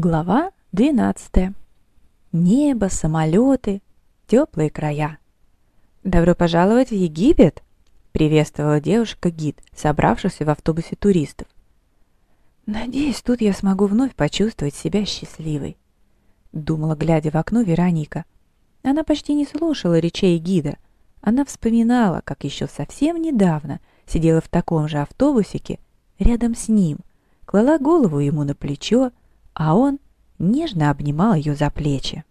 Глава 12. Небо, самолеты, теплые края. «Добро пожаловать в Египет!» — приветствовала девушка-гид, собравшихся в автобусе туристов. «Надеюсь, тут я смогу вновь почувствовать себя счастливой», — думала, глядя в окно Вероника. Она почти не слушала речей гида. Она вспоминала, как еще совсем недавно сидела в таком же автобусике рядом с ним, клала голову ему на плечо, а он нежно обнимал ее за плечи.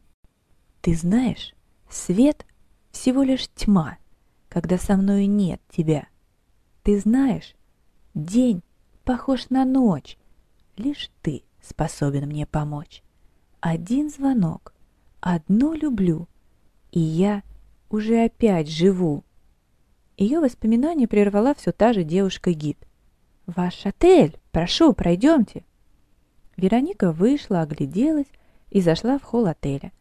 «Ты знаешь, свет — всего лишь тьма, когда со мною нет тебя. Ты знаешь, день похож на ночь, лишь ты способен мне помочь. Один звонок, одно люблю, и я уже опять живу». Ее воспоминание прервала все та же девушка-гид. «Ваш отель! Прошу, пройдемте!» Вероника вышла, огляделась и зашла в холл отеля.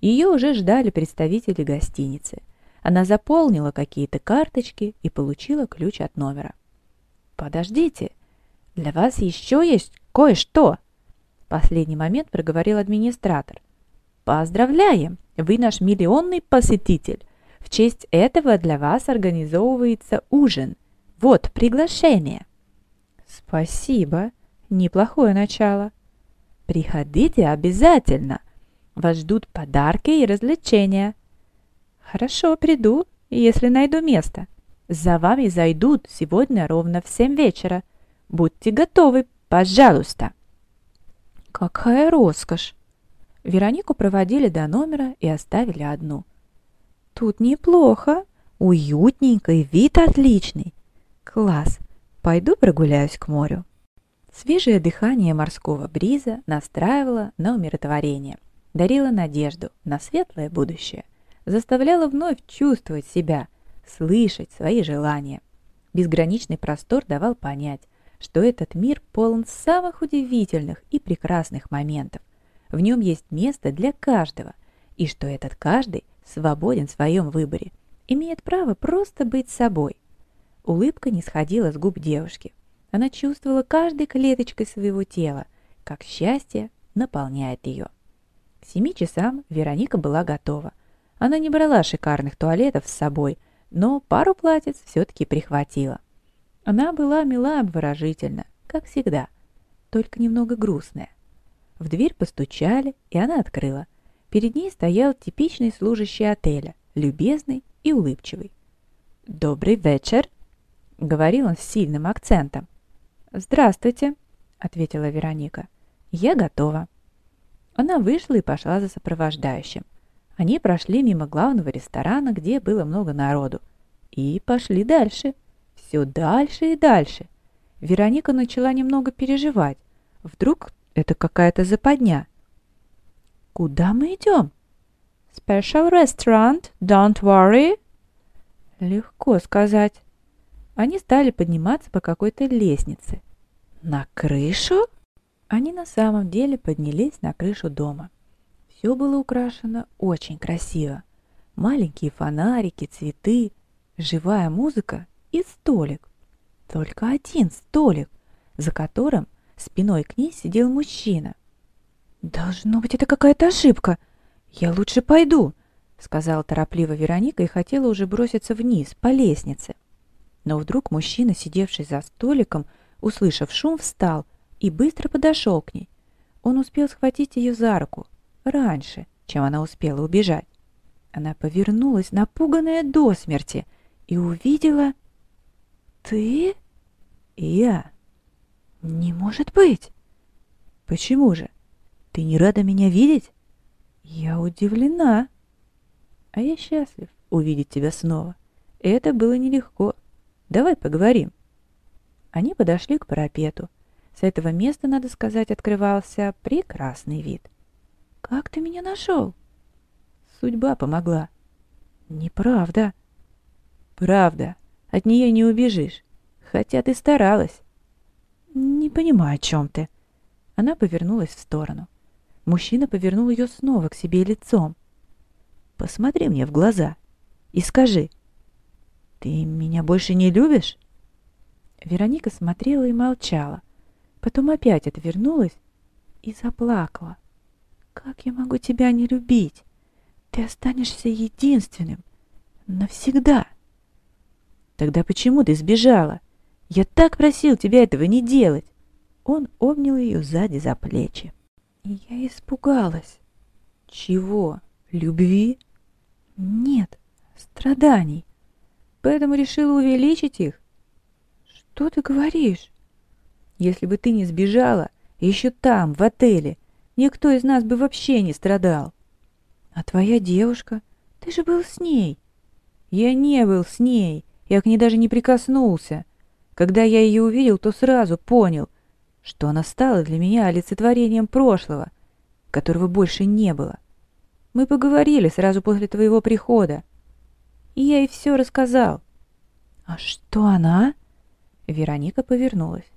Ее уже ждали представители гостиницы. Она заполнила какие-то карточки и получила ключ от номера. «Подождите, для вас еще есть кое-что!» Последний момент проговорил администратор. «Поздравляем! Вы наш миллионный посетитель! В честь этого для вас организовывается ужин. Вот приглашение!» «Спасибо! Неплохое начало!» Приходите обязательно. Вас ждут подарки и развлечения. Хорошо, приду, если найду место. За вами зайдут сегодня ровно в семь вечера. Будьте готовы, пожалуйста. Какая роскошь! Веронику проводили до номера и оставили одну. Тут неплохо, уютненько и вид отличный. Класс, пойду прогуляюсь к морю. Свежее дыхание морского бриза настраивало на умиротворение, дарило надежду на светлое будущее, заставляло вновь чувствовать себя, слышать свои желания. Безграничный простор давал понять, что этот мир полон самых удивительных и прекрасных моментов. В нем есть место для каждого, и что этот каждый свободен в своем выборе, имеет право просто быть собой. Улыбка не сходила с губ девушки. Она чувствовала каждой клеточкой своего тела, как счастье наполняет ее. К семи часам Вероника была готова. Она не брала шикарных туалетов с собой, но пару платьиц все-таки прихватила. Она была мила обворожительна, как всегда, только немного грустная. В дверь постучали, и она открыла. Перед ней стоял типичный служащий отеля, любезный и улыбчивый. «Добрый вечер!» — говорил он с сильным акцентом. «Здравствуйте», — ответила Вероника. «Я готова». Она вышла и пошла за сопровождающим. Они прошли мимо главного ресторана, где было много народу, и пошли дальше. Все дальше и дальше. Вероника начала немного переживать. Вдруг это какая-то западня. «Куда мы идем?» «Special restaurant, don't worry». Легко сказать. Они стали подниматься по какой-то лестнице. На крышу? Они на самом деле поднялись на крышу дома. Все было украшено очень красиво. Маленькие фонарики, цветы, живая музыка и столик. Только один столик, за которым спиной к ней сидел мужчина. «Должно быть, это какая-то ошибка. Я лучше пойду», — сказала торопливо Вероника и хотела уже броситься вниз, по лестнице. Но вдруг мужчина, сидевший за столиком, услышав шум, встал и быстро подошел к ней. Он успел схватить ее за руку раньше, чем она успела убежать. Она повернулась, напуганная до смерти, и увидела... «Ты?» «Я». «Не может быть!» «Почему же? Ты не рада меня видеть?» «Я удивлена». «А я счастлив увидеть тебя снова. Это было нелегко. Давай поговорим». Они подошли к парапету. С этого места, надо сказать, открывался прекрасный вид. «Как ты меня нашел?» Судьба помогла. «Неправда». «Правда. От нее не убежишь. Хотя ты старалась». «Не понимаю, о чем ты». Она повернулась в сторону. Мужчина повернул ее снова к себе лицом. «Посмотри мне в глаза и скажи, «Ты меня больше не любишь?» Вероника смотрела и молчала. Потом опять отвернулась и заплакала. «Как я могу тебя не любить? Ты останешься единственным. Навсегда!» «Тогда почему ты сбежала? Я так просил тебя этого не делать!» Он обнял ее сзади за плечи. «Я испугалась». «Чего? Любви?» «Нет, страданий. Поэтому решила увеличить их». «Что ты говоришь?» «Если бы ты не сбежала, еще там, в отеле, никто из нас бы вообще не страдал». «А твоя девушка? Ты же был с ней». «Я не был с ней. Я к ней даже не прикоснулся. Когда я ее увидел, то сразу понял, что она стала для меня олицетворением прошлого, которого больше не было. Мы поговорили сразу после твоего прихода, и я ей все рассказал. «А что она?» Вероника повернулась.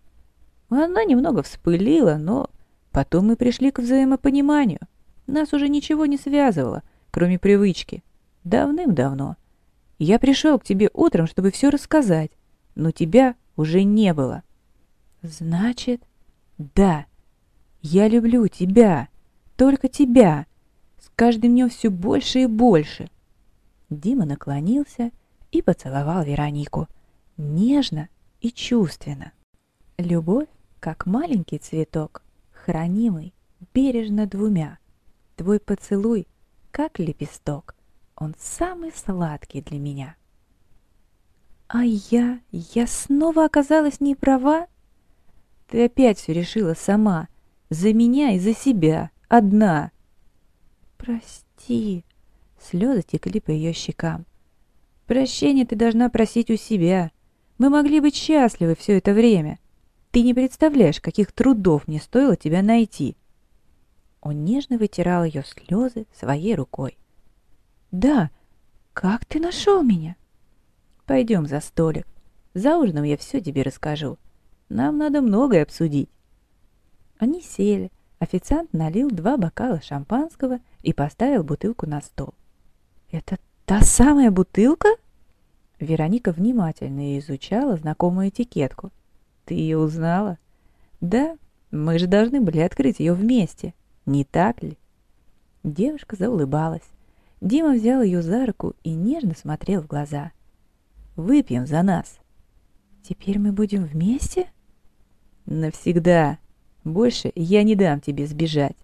Она немного вспылила, но потом мы пришли к взаимопониманию. Нас уже ничего не связывало, кроме привычки. Давным-давно. Я пришел к тебе утром, чтобы все рассказать, но тебя уже не было. Значит, да, я люблю тебя, только тебя. С каждым днем все больше и больше. Дима наклонился и поцеловал Веронику. Нежно и чувственно. Любовь, как маленький цветок, хранимый бережно двумя. Твой поцелуй, как лепесток, он самый сладкий для меня. А я, я снова оказалась не права? Ты опять все решила сама, за меня и за себя, одна. Прости. Слезы текли по ее щекам. Прощения ты должна просить у себя. Мы могли быть счастливы все это время. Ты не представляешь, каких трудов мне стоило тебя найти. Он нежно вытирал ее слезы своей рукой. «Да, как ты нашел меня?» «Пойдем за столик. За ужином я все тебе расскажу. Нам надо многое обсудить». Они сели. Официант налил два бокала шампанского и поставил бутылку на стол. «Это та самая бутылка?» Вероника внимательно изучала знакомую этикетку. «Ты ее узнала?» «Да, мы же должны были открыть ее вместе, не так ли?» Девушка заулыбалась. Дима взял ее за руку и нежно смотрел в глаза. «Выпьем за нас!» «Теперь мы будем вместе?» «Навсегда! Больше я не дам тебе сбежать!»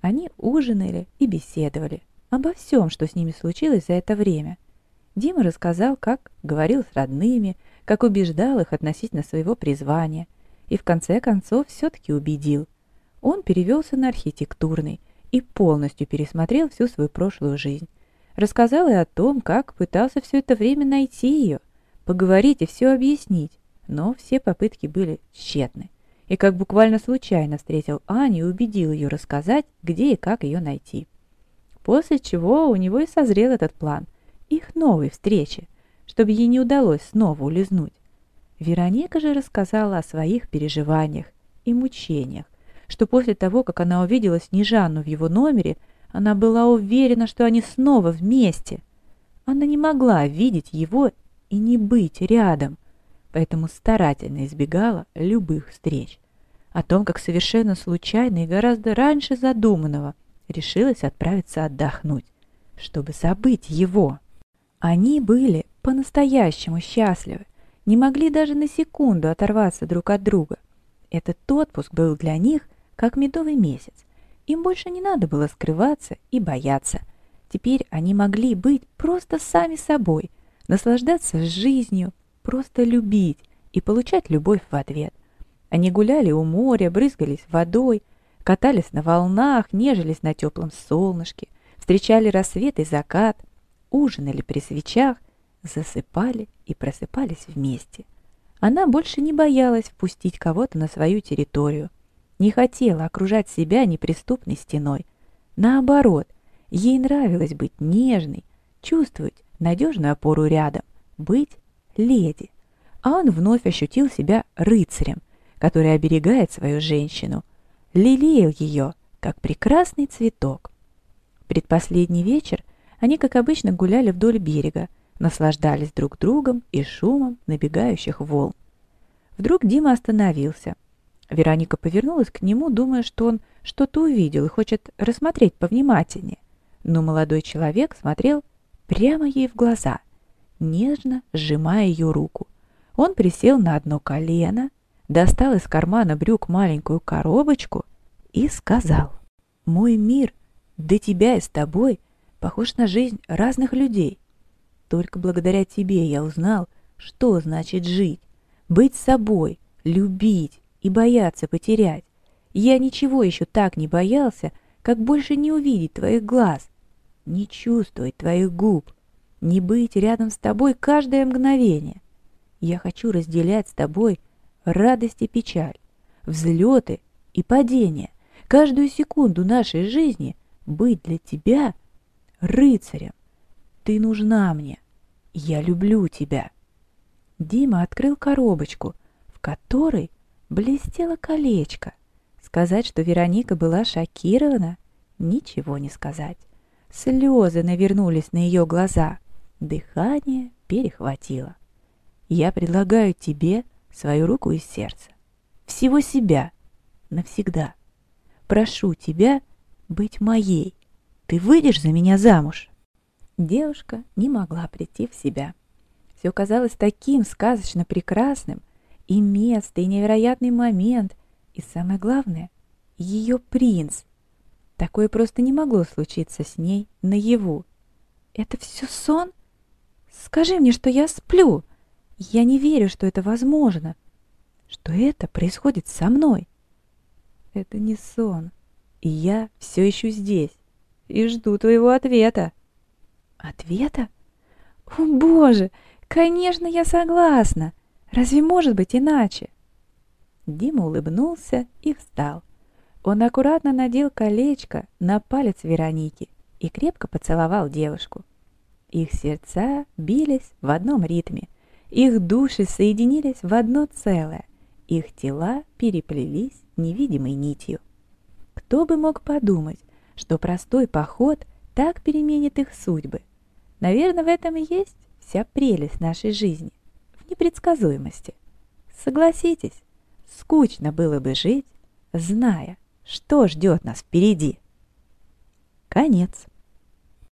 Они ужинали и беседовали обо всем, что с ними случилось за это время. Дима рассказал, как говорил с родными, как убеждал их относительно своего призвания, и в конце концов все-таки убедил. Он перевелся на архитектурный, и полностью пересмотрел всю свою прошлую жизнь. Рассказал и о том, как пытался все это время найти ее, поговорить и все объяснить, но все попытки были тщетны. И как буквально случайно встретил Аню и убедил ее рассказать, где и как ее найти. После чего у него и созрел этот план, их новой встречи, чтобы ей не удалось снова улизнуть. Вероника же рассказала о своих переживаниях и мучениях, что после того, как она увидела Снежану в его номере, она была уверена, что они снова вместе. Она не могла видеть его и не быть рядом, поэтому старательно избегала любых встреч. О том, как совершенно случайно и гораздо раньше задуманного решилась отправиться отдохнуть, чтобы забыть его. Они были по-настоящему счастливы, не могли даже на секунду оторваться друг от друга. Этот отпуск был для них как медовый месяц. Им больше не надо было скрываться и бояться. Теперь они могли быть просто сами собой, наслаждаться жизнью, просто любить и получать любовь в ответ. Они гуляли у моря, брызгались водой, катались на волнах, нежились на теплом солнышке, встречали рассвет и закат, ужинали при свечах, засыпали и просыпались вместе. Она больше не боялась впустить кого-то на свою территорию, не хотела окружать себя неприступной стеной. Наоборот, ей нравилось быть нежной, чувствовать надежную опору рядом, быть леди. А он вновь ощутил себя рыцарем, который оберегает свою женщину, лелеял ее, как прекрасный цветок. Предпоследний вечер они, как обычно, гуляли вдоль берега, наслаждались друг другом и шумом набегающих волн. Вдруг Дима остановился – Вероника повернулась к нему, думая, что он что-то увидел и хочет рассмотреть повнимательнее. Но молодой человек смотрел прямо ей в глаза, нежно сжимая ее руку. Он присел на одно колено, достал из кармана брюк маленькую коробочку и сказал, «Мой мир до тебя и с тобой похож на жизнь разных людей. Только благодаря тебе я узнал, что значит жить, быть собой, любить и бояться потерять. Я ничего еще так не боялся, как больше не увидеть твоих глаз, не чувствовать твоих губ, не быть рядом с тобой каждое мгновение. Я хочу разделять с тобой радость и печаль, взлеты и падения, каждую секунду нашей жизни быть для тебя рыцарем. Ты нужна мне. Я люблю тебя. Дима открыл коробочку, в которой блестело колечко. Сказать, что Вероника была шокирована, ничего не сказать. Слезы навернулись на ее глаза. Дыхание перехватило. Я предлагаю тебе свою руку и сердце. Всего себя. Навсегда. Прошу тебя быть моей. Ты выйдешь за меня замуж?» Девушка не могла прийти в себя. Все казалось таким сказочно прекрасным. И место, и невероятный момент, и самое главное — ее принц. Такое просто не могло случиться с ней наяву. «Это все сон? Скажи мне, что я сплю!» Я не верю, что это возможно, что это происходит со мной. Это не сон, и я все еще здесь и жду твоего ответа. Ответа? О, Боже, конечно, я согласна. Разве может быть иначе? Дима улыбнулся и встал. Он аккуратно надел колечко на палец Вероники и крепко поцеловал девушку. Их сердца бились в одном ритме — их души соединились в одно целое, их тела переплелись невидимой нитью. Кто бы мог подумать, что простой поход так переменит их судьбы? Наверное, в этом и есть вся прелесть нашей жизни, в непредсказуемости. Согласитесь, скучно было бы жить, зная, что ждет нас впереди. Конец.